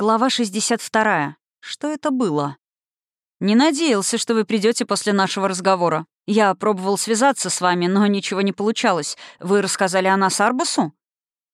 Глава 62. Что это было? «Не надеялся, что вы придете после нашего разговора. Я пробовал связаться с вами, но ничего не получалось. Вы рассказали о нас Арбусу?»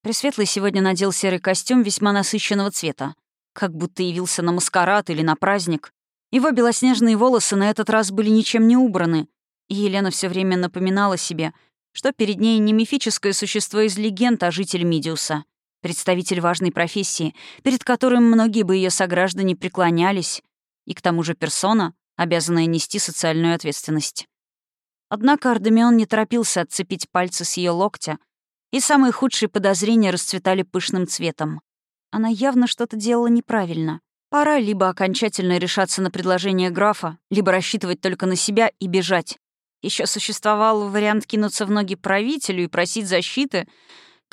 Пресветлый сегодня надел серый костюм весьма насыщенного цвета. Как будто явился на маскарад или на праздник. Его белоснежные волосы на этот раз были ничем не убраны. И Елена все время напоминала себе, что перед ней не мифическое существо из легенд о жителе Мидиуса — представитель важной профессии, перед которым многие бы ее сограждане преклонялись, и к тому же персона, обязанная нести социальную ответственность. Однако Ардемион не торопился отцепить пальцы с ее локтя, и самые худшие подозрения расцветали пышным цветом. Она явно что-то делала неправильно. Пора либо окончательно решаться на предложение графа, либо рассчитывать только на себя и бежать. Еще существовал вариант кинуться в ноги правителю и просить защиты,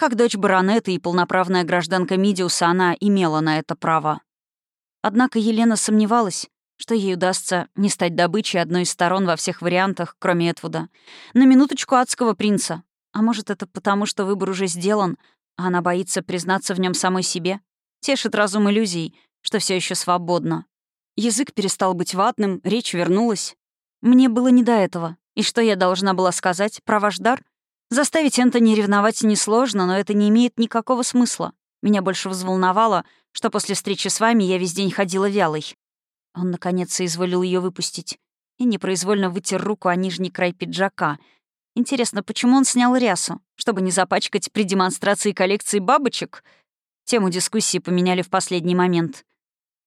как дочь баронета и полноправная гражданка Мидиуса она имела на это право. Однако Елена сомневалась, что ей удастся не стать добычей одной из сторон во всех вариантах, кроме Этвуда. На минуточку адского принца. А может, это потому, что выбор уже сделан, а она боится признаться в нем самой себе? Тешит разум иллюзий, что все еще свободно. Язык перестал быть ватным, речь вернулась. Мне было не до этого. И что я должна была сказать про ваш дар? Заставить Энтони ревновать несложно, но это не имеет никакого смысла. Меня больше взволновало, что после встречи с вами я весь день ходила вялой. Он, наконец, соизволил ее выпустить и непроизвольно вытер руку о нижний край пиджака. Интересно, почему он снял рясу? Чтобы не запачкать при демонстрации коллекции бабочек? Тему дискуссии поменяли в последний момент.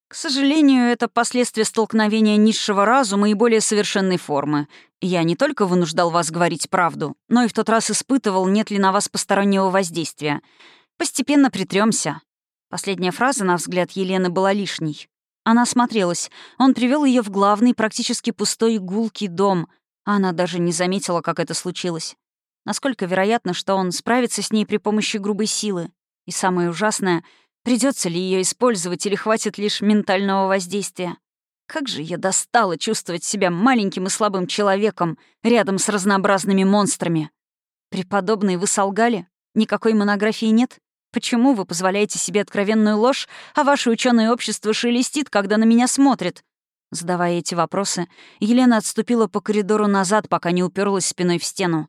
К сожалению, это последствия столкновения низшего разума и более совершенной формы. Я не только вынуждал вас говорить правду, но и в тот раз испытывал, нет ли на вас постороннего воздействия. Постепенно притремся. Последняя фраза, на взгляд Елены, была лишней. Она осмотрелась. Он привел ее в главный, практически пустой гулкий дом, она даже не заметила, как это случилось. Насколько вероятно, что он справится с ней при помощи грубой силы. И самое ужасное — Придется ли ее использовать или хватит лишь ментального воздействия? Как же я достала чувствовать себя маленьким и слабым человеком рядом с разнообразными монстрами. Преподобный, вы солгали? Никакой монографии нет? Почему вы позволяете себе откровенную ложь, а ваше ученое общество шелестит, когда на меня смотрит? Задавая эти вопросы, Елена отступила по коридору назад, пока не уперлась спиной в стену.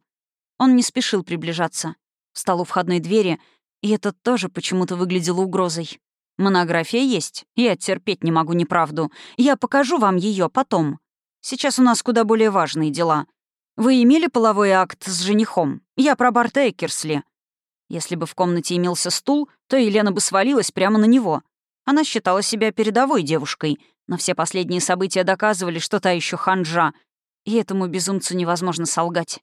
Он не спешил приближаться. Встал у входной двери и это тоже почему-то выглядело угрозой. Монография есть. Я терпеть не могу неправду. Я покажу вам ее потом. Сейчас у нас куда более важные дела. Вы имели половой акт с женихом? Я про Барта Экерсли. Если бы в комнате имелся стул, то Елена бы свалилась прямо на него. Она считала себя передовой девушкой, но все последние события доказывали, что та еще ханжа, и этому безумцу невозможно солгать.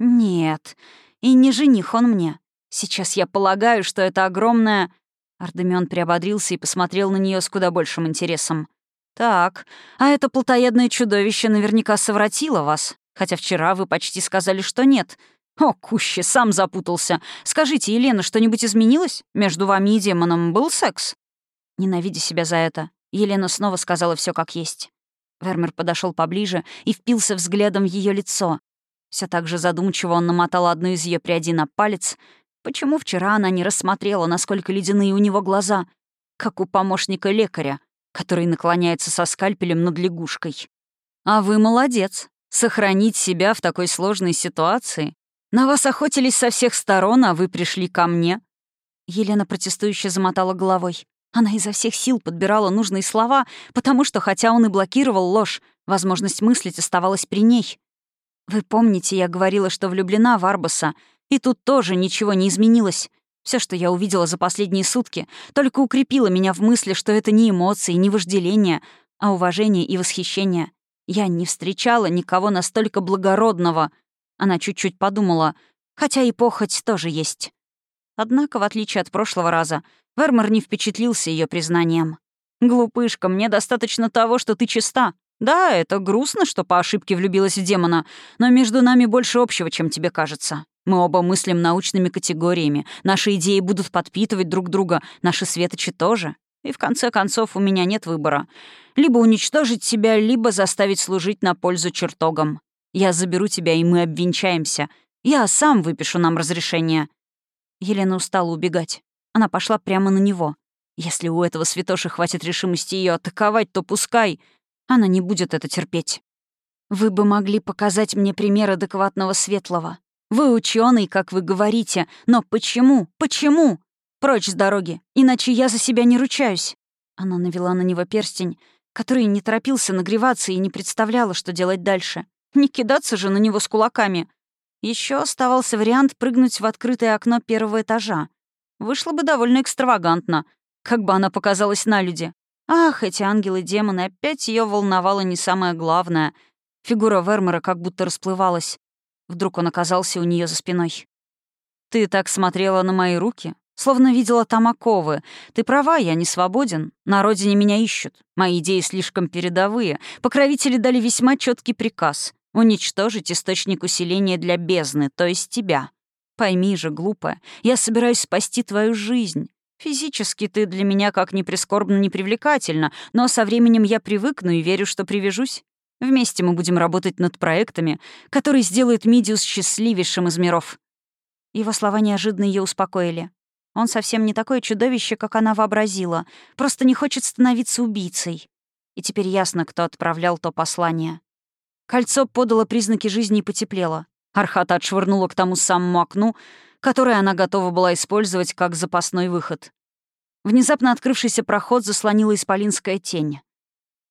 Нет, и не жених он мне. Сейчас я полагаю, что это огромное...» Ардемион приободрился и посмотрел на нее с куда большим интересом. «Так, а это плотоядное чудовище наверняка совратило вас, хотя вчера вы почти сказали, что нет. О, Куще, сам запутался. Скажите, Елена, что-нибудь изменилось? Между вами и демоном был секс?» Ненавидя себя за это, Елена снова сказала все как есть. Вермер подошел поближе и впился взглядом в ее лицо. Все так же задумчиво он намотал одну из ее прядей на палец, Почему вчера она не рассмотрела, насколько ледяные у него глаза, как у помощника лекаря, который наклоняется со скальпелем над лягушкой? А вы молодец. Сохранить себя в такой сложной ситуации. На вас охотились со всех сторон, а вы пришли ко мне. Елена протестующе замотала головой. Она изо всех сил подбирала нужные слова, потому что, хотя он и блокировал ложь, возможность мыслить оставалась при ней. «Вы помните, я говорила, что влюблена в Арбаса, и тут тоже ничего не изменилось. Все, что я увидела за последние сутки, только укрепило меня в мысли, что это не эмоции, не вожделение, а уважение и восхищение. Я не встречала никого настолько благородного. Она чуть-чуть подумала, хотя и похоть тоже есть. Однако, в отличие от прошлого раза, Вермор не впечатлился ее признанием. «Глупышка, мне достаточно того, что ты чиста. Да, это грустно, что по ошибке влюбилась в демона, но между нами больше общего, чем тебе кажется. Мы оба мыслим научными категориями, наши идеи будут подпитывать друг друга, наши светочи тоже. И в конце концов у меня нет выбора. Либо уничтожить тебя, либо заставить служить на пользу чертогам. Я заберу тебя, и мы обвенчаемся. Я сам выпишу нам разрешение». Елена устала убегать. Она пошла прямо на него. Если у этого святоши хватит решимости ее атаковать, то пускай. Она не будет это терпеть. Вы бы могли показать мне пример адекватного светлого. Вы ученый, как вы говорите, но почему? Почему? Прочь с дороги, иначе я за себя не ручаюсь. Она навела на него перстень, который не торопился нагреваться и не представляла, что делать дальше. Не кидаться же на него с кулаками. Еще оставался вариант прыгнуть в открытое окно первого этажа. Вышло бы довольно экстравагантно, как бы она показалась на люди. Ах, эти ангелы-демоны, опять ее волновало не самое главное. Фигура Вермера как будто расплывалась. Вдруг он оказался у нее за спиной. «Ты так смотрела на мои руки, словно видела там оковы. Ты права, я не свободен. На родине меня ищут. Мои идеи слишком передовые. Покровители дали весьма четкий приказ — уничтожить источник усиления для бездны, то есть тебя. Пойми же, глупая, я собираюсь спасти твою жизнь. Физически ты для меня как ни прискорбно, ни привлекательна, но со временем я привыкну и верю, что привяжусь. Вместе мы будем работать над проектами, которые сделают Мидиус счастливейшим из миров». Его слова неожиданно ее успокоили. Он совсем не такое чудовище, как она вообразила, просто не хочет становиться убийцей. И теперь ясно, кто отправлял то послание. Кольцо подало признаки жизни и потеплело. Архата отшвырнула к тому самому окну, которое она готова была использовать как запасной выход. Внезапно открывшийся проход заслонила исполинская тень.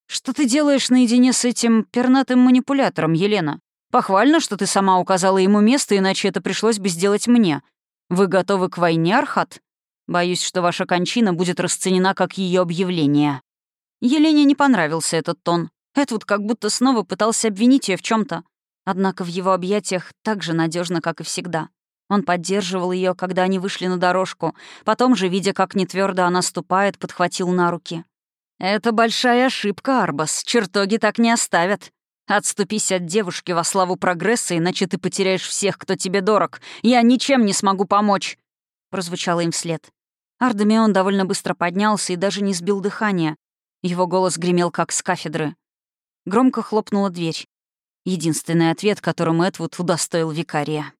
«Что ты делаешь наедине с этим пернатым манипулятором, Елена? Похвально, что ты сама указала ему место, иначе это пришлось бы сделать мне. Вы готовы к войне, Архат? Боюсь, что ваша кончина будет расценена как ее объявление». Елене не понравился этот тон. Эдвуд как будто снова пытался обвинить ее в чем то Однако в его объятиях так же надежно, как и всегда. Он поддерживал ее, когда они вышли на дорожку, потом же, видя, как нетвёрдо она ступает, подхватил на руки. «Это большая ошибка, Арбас. Чертоги так не оставят. Отступись от девушки во славу прогресса, иначе ты потеряешь всех, кто тебе дорог. Я ничем не смогу помочь», — прозвучало им вслед. Ардемион довольно быстро поднялся и даже не сбил дыхания. Его голос гремел, как с кафедры. Громко хлопнула дверь. Единственный ответ, которым Эдвуд удостоил викария.